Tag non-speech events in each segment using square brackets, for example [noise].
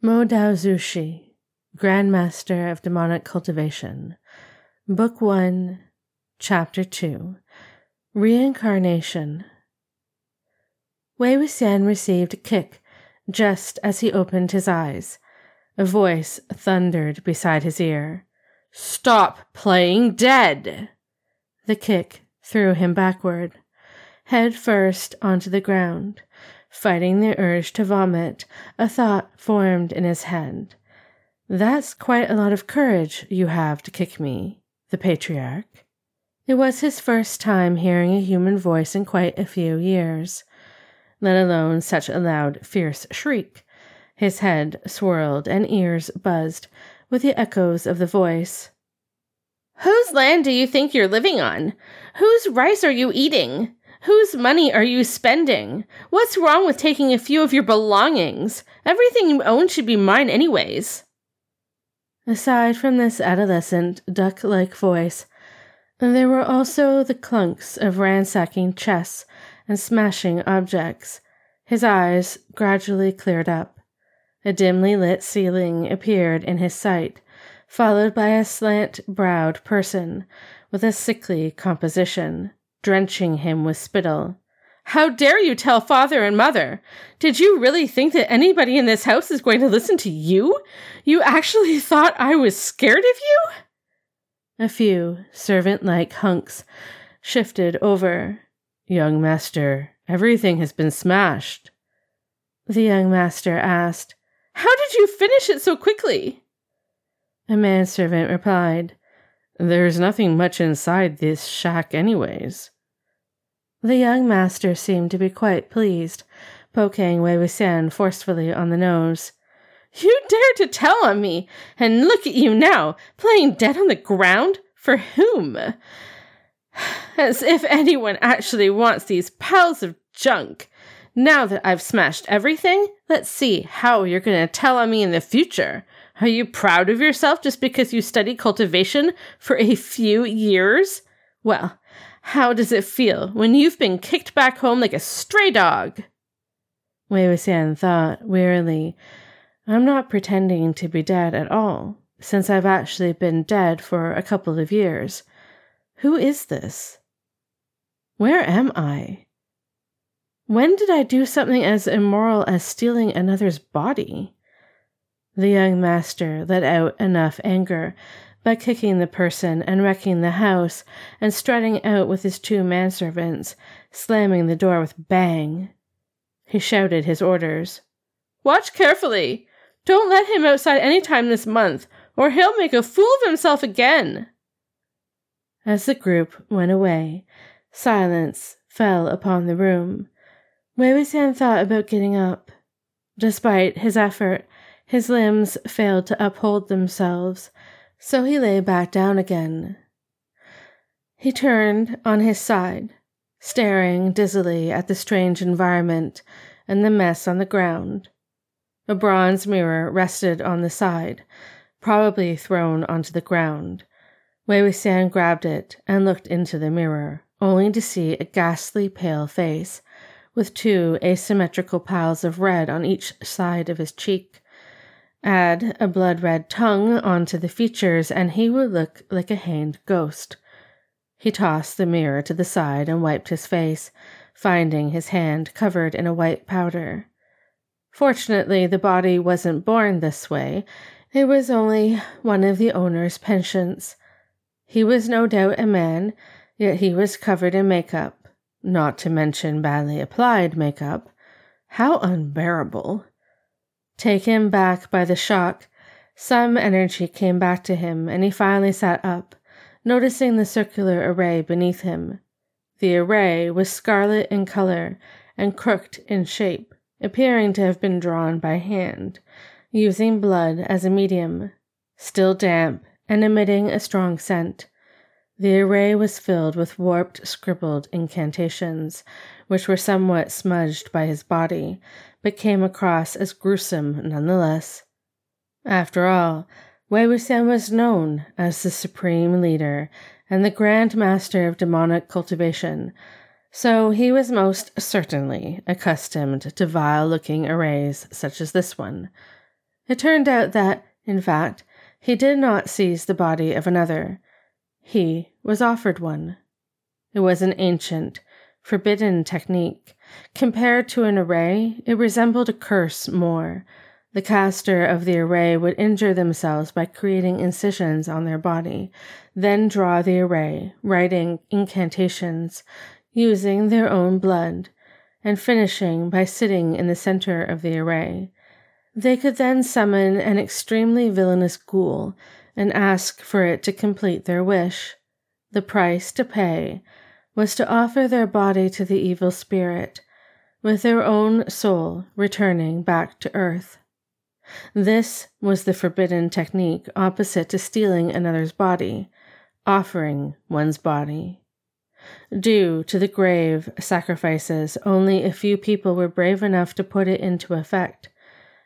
Mo Dao Zushi, Grandmaster of Demonic Cultivation, Book 1, Chapter 2 Reincarnation. Wei Wuxian received a kick just as he opened his eyes. A voice thundered beside his ear. Stop playing dead! The kick threw him backward, head first onto the ground. Fighting the urge to vomit, a thought formed in his head. That's quite a lot of courage you have to kick me, the patriarch. It was his first time hearing a human voice in quite a few years, let alone such a loud, fierce shriek. His head swirled and ears buzzed with the echoes of the voice. Whose land do you think you're living on? Whose rice are you eating? Whose money are you spending? What's wrong with taking a few of your belongings? Everything you own should be mine, anyways. Aside from this adolescent, duck like voice, there were also the clunks of ransacking chests and smashing objects. His eyes gradually cleared up. A dimly lit ceiling appeared in his sight, followed by a slant browed person with a sickly composition drenching him with spittle. How dare you tell father and mother? Did you really think that anybody in this house is going to listen to you? You actually [laughs] thought I was scared of you? A few servant like hunks shifted over. Young master, everything has been smashed. The young master asked, How did you finish it so quickly? A manservant replied, There's nothing much inside this shack, anyways. The young master seemed to be quite pleased, poking Wei Wuxian forcefully on the nose. You dare to tell on me, and look at you now, playing dead on the ground? For whom? [sighs] As if anyone actually wants these piles of junk. Now that I've smashed everything, let's see how you're going to tell on me in the future. Are you proud of yourself just because you studied cultivation for a few years? Well, how does it feel when you've been kicked back home like a stray dog? Wei Wuxian thought wearily. I'm not pretending to be dead at all, since I've actually been dead for a couple of years. Who is this? Where am I? When did I do something as immoral as stealing another's body? The young master let out enough anger by kicking the person and wrecking the house and strutting out with his two manservants, slamming the door with bang. He shouted his orders. Watch carefully. Don't let him outside any time this month, or he'll make a fool of himself again. As the group went away, silence fell upon the room. Wei Wuxian thought about getting up. Despite his effort, his limbs failed to uphold themselves, so he lay back down again. He turned on his side, staring dizzily at the strange environment and the mess on the ground. A bronze mirror rested on the side, probably thrown onto the ground. Wei Wuxian grabbed it and looked into the mirror, only to see a ghastly pale face with two asymmetrical piles of red on each side of his cheek. Add a blood red tongue onto the features, and he would look like a hanged ghost. He tossed the mirror to the side and wiped his face, finding his hand covered in a white powder. Fortunately, the body wasn't born this way. It was only one of the owner's pensions. He was no doubt a man, yet he was covered in makeup, not to mention badly applied makeup. How unbearable! Taken back by the shock, some energy came back to him, and he finally sat up, noticing the circular array beneath him. The array was scarlet in color and crooked in shape, appearing to have been drawn by hand, using blood as a medium, still damp and emitting a strong scent. The array was filled with warped, scribbled incantations, which were somewhat smudged by his body, but came across as gruesome nonetheless. After all, Wei Wuxian was known as the supreme leader and the grand master of demonic cultivation, so he was most certainly accustomed to vile looking arrays such as this one. It turned out that, in fact, he did not seize the body of another. He was offered one. It was an ancient, forbidden technique. Compared to an array, it resembled a curse more. The caster of the array would injure themselves by creating incisions on their body, then draw the array, writing incantations, using their own blood, and finishing by sitting in the center of the array. They could then summon an extremely villainous ghoul and ask for it to complete their wish. The price to pay was to offer their body to the evil spirit, with their own soul returning back to earth. This was the forbidden technique opposite to stealing another's body, offering one's body. Due to the grave sacrifices, only a few people were brave enough to put it into effect.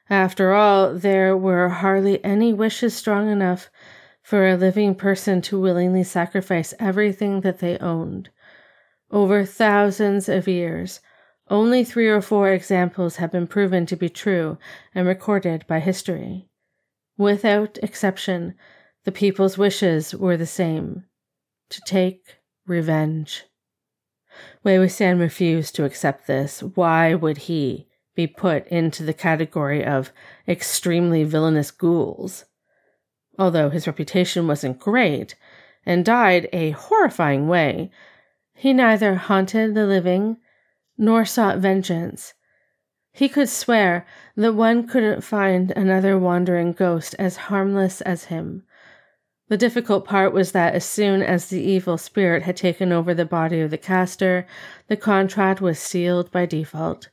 After all, there were hardly any wishes strong enough for a living person to willingly sacrifice everything that they owned. Over thousands of years, only three or four examples have been proven to be true and recorded by history. Without exception, the people's wishes were the same to take revenge. Wei Wuxian refused to accept this. Why would he be put into the category of extremely villainous ghouls? Although his reputation wasn't great and died a horrifying way, he neither haunted the living nor sought vengeance. He could swear that one couldn't find another wandering ghost as harmless as him. The difficult part was that as soon as the evil spirit had taken over the body of the caster, the contract was sealed by default.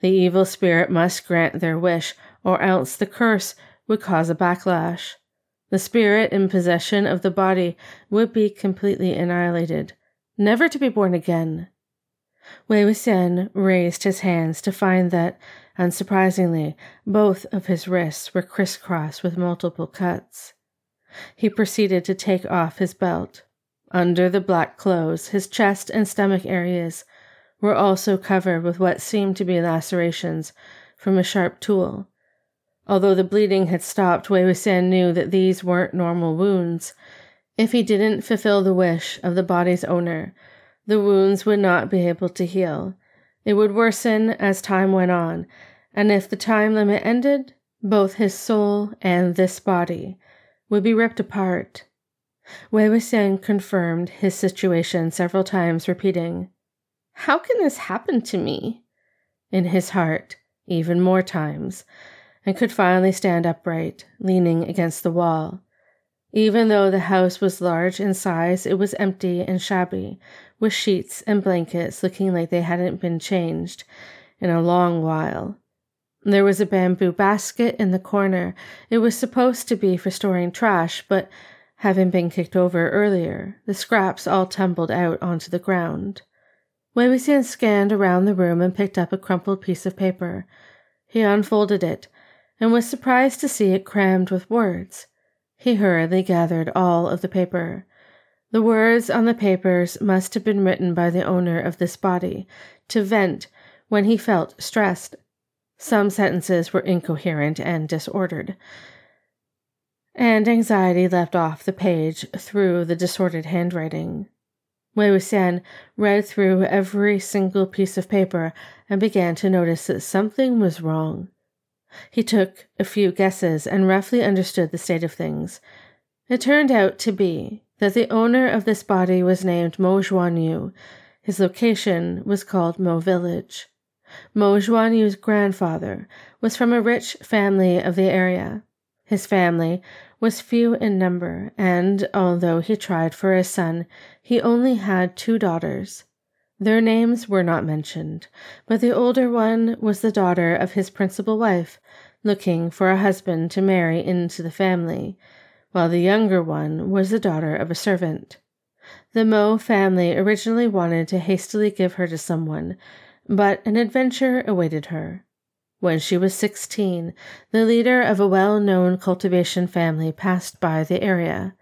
The evil spirit must grant their wish, or else the curse would cause a backlash. The spirit in possession of the body would be completely annihilated never to be born again. Wei Wuxian raised his hands to find that, unsurprisingly, both of his wrists were crisscrossed with multiple cuts. He proceeded to take off his belt. Under the black clothes, his chest and stomach areas were also covered with what seemed to be lacerations from a sharp tool. Although the bleeding had stopped, Wei Wuxian knew that these weren't normal wounds. If he didn't fulfill the wish of the body's owner, the wounds would not be able to heal. It would worsen as time went on, and if the time limit ended, both his soul and this body would be ripped apart. Wei Wuxian confirmed his situation several times, repeating, How can this happen to me? in his heart, even more times, and could finally stand upright, leaning against the wall. Even though the house was large in size, it was empty and shabby, with sheets and blankets looking like they hadn't been changed in a long while. There was a bamboo basket in the corner. It was supposed to be for storing trash, but having been kicked over earlier, the scraps all tumbled out onto the ground. Wei scanned around the room and picked up a crumpled piece of paper. He unfolded it and was surprised to see it crammed with words. He hurriedly gathered all of the paper. The words on the papers must have been written by the owner of this body to vent when he felt stressed. Some sentences were incoherent and disordered, and anxiety leapt off the page through the disordered handwriting. Wei Wuxian read through every single piece of paper and began to notice that something was wrong. He took a few guesses and roughly understood the state of things. It turned out to be that the owner of this body was named Mo Xuanyu. His location was called Mo Village. Mo Xuanyu's grandfather was from a rich family of the area. His family was few in number, and although he tried for a son, he only had two daughters. Their names were not mentioned, but the older one was the daughter of his principal wife, looking for a husband to marry into the family, while the younger one was the daughter of a servant. The Mo family originally wanted to hastily give her to someone, but an adventure awaited her. When she was sixteen, the leader of a well known cultivation family passed by the area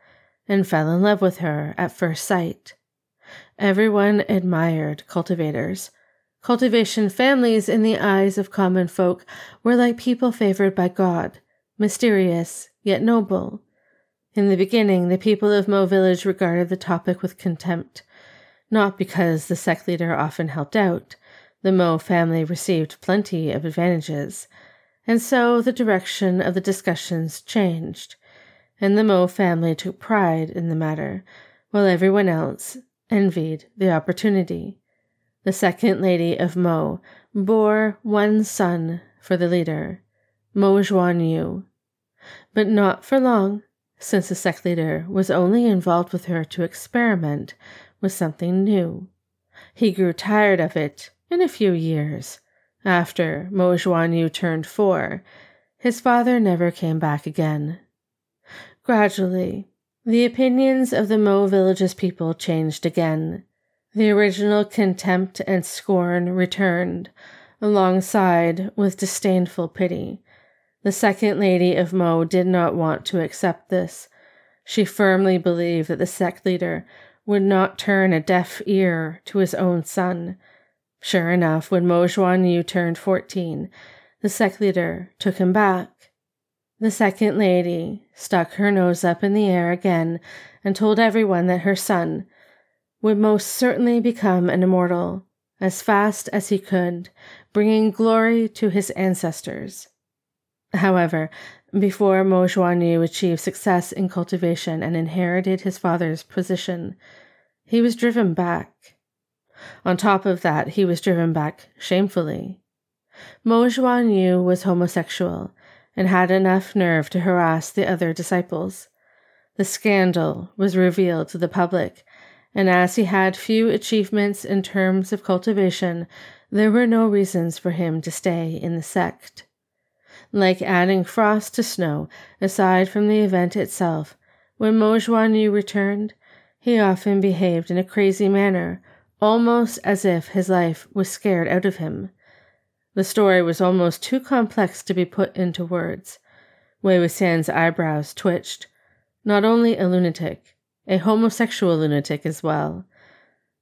and fell in love with her at first sight. Everyone admired cultivators. Cultivation families, in the eyes of common folk, were like people favored by God. mysterious, yet noble. In the beginning, the people of Mo village regarded the topic with contempt, not because the sect leader often helped out, the Mo family received plenty of advantages, and so the direction of the discussions changed, and the Mo family took pride in the matter, while everyone else envied the opportunity. The second lady of Mo bore one son for the leader, Mo Xuan Yu, but not for long, since the sect leader was only involved with her to experiment with something new. He grew tired of it in a few years. After Mo Xuan Yu turned four, his father never came back again. Gradually, the opinions of the Mo village's people changed again. The original contempt and scorn returned, alongside with disdainful pity. The second lady of Mo did not want to accept this. She firmly believed that the sect leader would not turn a deaf ear to his own son. Sure enough, when Mo Xuan Yu turned 14, the sect leader took him back. The second lady stuck her nose up in the air again and told everyone that her son would most certainly become an immortal as fast as he could, bringing glory to his ancestors. However, before Mo achieved success in cultivation and inherited his father's position, he was driven back. On top of that, he was driven back shamefully. Mo was homosexual and had enough nerve to harass the other disciples. The scandal was revealed to the public, and as he had few achievements in terms of cultivation, there were no reasons for him to stay in the sect. Like adding frost to snow, aside from the event itself, when Mo returned, he often behaved in a crazy manner, almost as if his life was scared out of him. The story was almost too complex to be put into words. Wei Wuxian's eyebrows twitched. Not only a lunatic, a homosexual lunatic as well.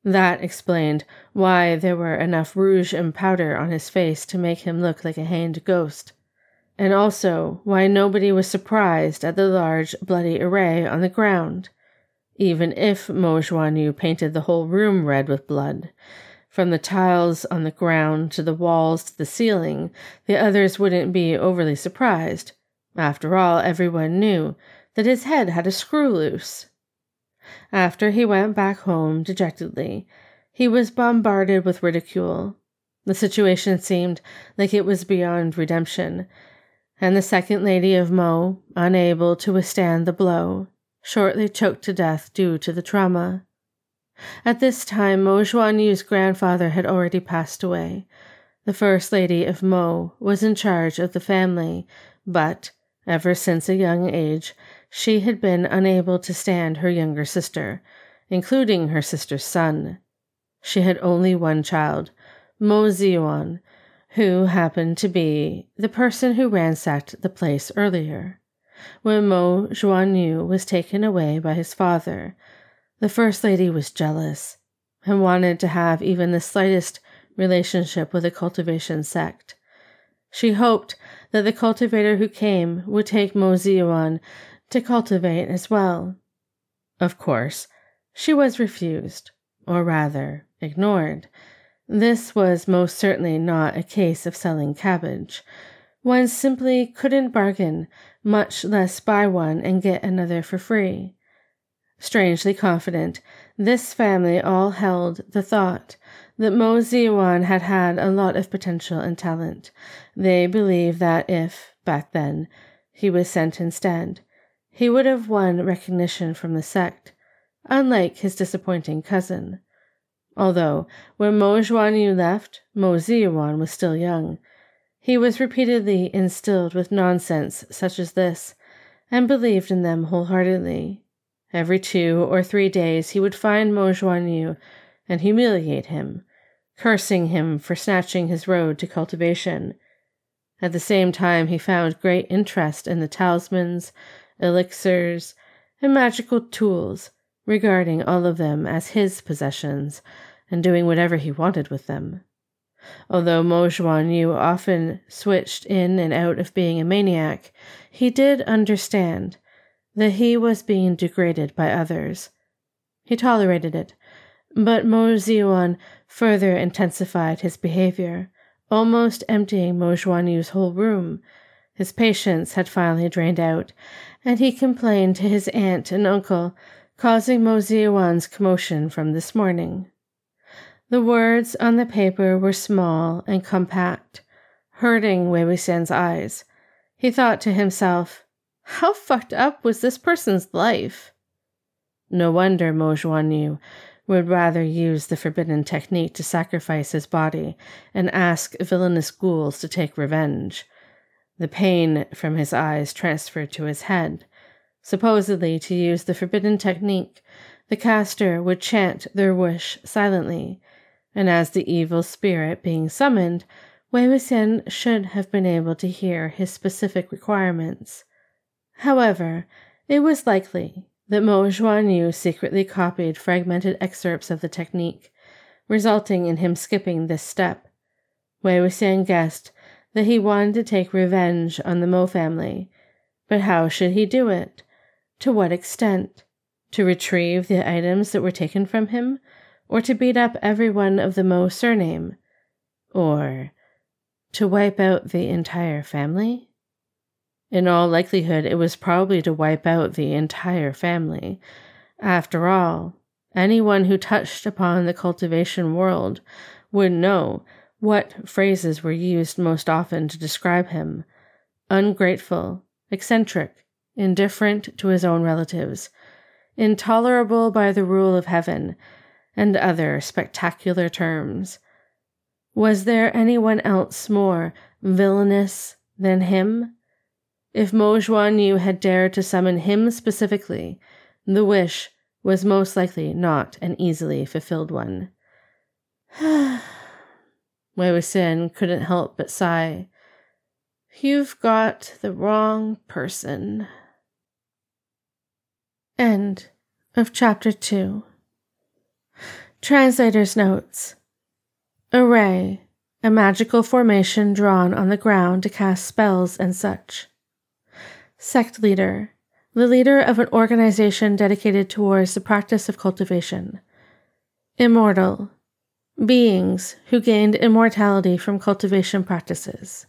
That explained why there were enough rouge and powder on his face to make him look like a hanged ghost, and also why nobody was surprised at the large bloody array on the ground, even if Mo Xuanyu painted the whole room red with blood. From the tiles on the ground to the walls to the ceiling, the others wouldn't be overly surprised. After all, everyone knew that his head had a screw loose. After he went back home dejectedly, he was bombarded with ridicule. The situation seemed like it was beyond redemption, and the second lady of Mo, unable to withstand the blow, shortly choked to death due to the trauma. At this time, Mo Xuanyu's grandfather had already passed away. The first lady of Mo was in charge of the family, but ever since a young age, she had been unable to stand her younger sister, including her sister's son. She had only one child, Mo Ziyuan, who happened to be the person who ransacked the place earlier. When Mo Xuanyu was taken away by his father, the First Lady was jealous and wanted to have even the slightest relationship with the cultivation sect. She hoped that the cultivator who came would take Mo Ziyuan to cultivate as well. Of course, she was refused, or rather, ignored. This was most certainly not a case of selling cabbage. One simply couldn't bargain, much less buy one and get another for free. Strangely confident, this family all held the thought that Mo Ziyuan had had a lot of potential and talent. They believed that if, back then, he was sent instead, he would have won recognition from the sect, unlike his disappointing cousin. Although, when Mo Xuanyu left, Mo Ziyuan was still young. He was repeatedly instilled with nonsense such as this, and believed in them wholeheartedly. Every two or three days he would find Mo and humiliate him, cursing him for snatching his road to cultivation. At the same time, he found great interest in the talismans, elixirs, and magical tools, regarding all of them as his possessions and doing whatever he wanted with them. Although Mo Yu often switched in and out of being a maniac, he did understand that he was being degraded by others. He tolerated it, but Mo Ziyuan further intensified his behavior, almost emptying Mo Xuanyu's whole room. His patience had finally drained out, and he complained to his aunt and uncle, causing Mo Ziyuan's commotion from this morning. The words on the paper were small and compact, hurting Wei Wuxian's eyes. He thought to himself, how fucked up was this person's life? No wonder Mo would rather use the forbidden technique to sacrifice his body and ask villainous ghouls to take revenge. The pain from his eyes transferred to his head. Supposedly, to use the forbidden technique, the caster would chant their wish silently, and as the evil spirit being summoned, Wei Wuxian should have been able to hear his specific requirements. However, it was likely that Mo Xuanyu secretly copied fragmented excerpts of the technique, resulting in him skipping this step. Wei Wuxian guessed that he wanted to take revenge on the Mo family, but how should he do it? To what extent? To retrieve the items that were taken from him? Or to beat up everyone of the Mo surname? Or to wipe out the entire family? In all likelihood, it was probably to wipe out the entire family. After all, anyone who touched upon the cultivation world would know what phrases were used most often to describe him ungrateful, eccentric, indifferent to his own relatives, intolerable by the rule of heaven, and other spectacular terms. Was there anyone else more villainous than him? If Mo Xuanyu had dared to summon him specifically, the wish was most likely not an easily fulfilled one. [sighs] Wei Wuxian couldn't help but sigh. You've got the wrong person. End of chapter 2. Translator's notes. Array, a magical formation drawn on the ground to cast spells and such. Sect leader, the leader of an organization dedicated towards the practice of cultivation. Immortal, beings who gained immortality from cultivation practices.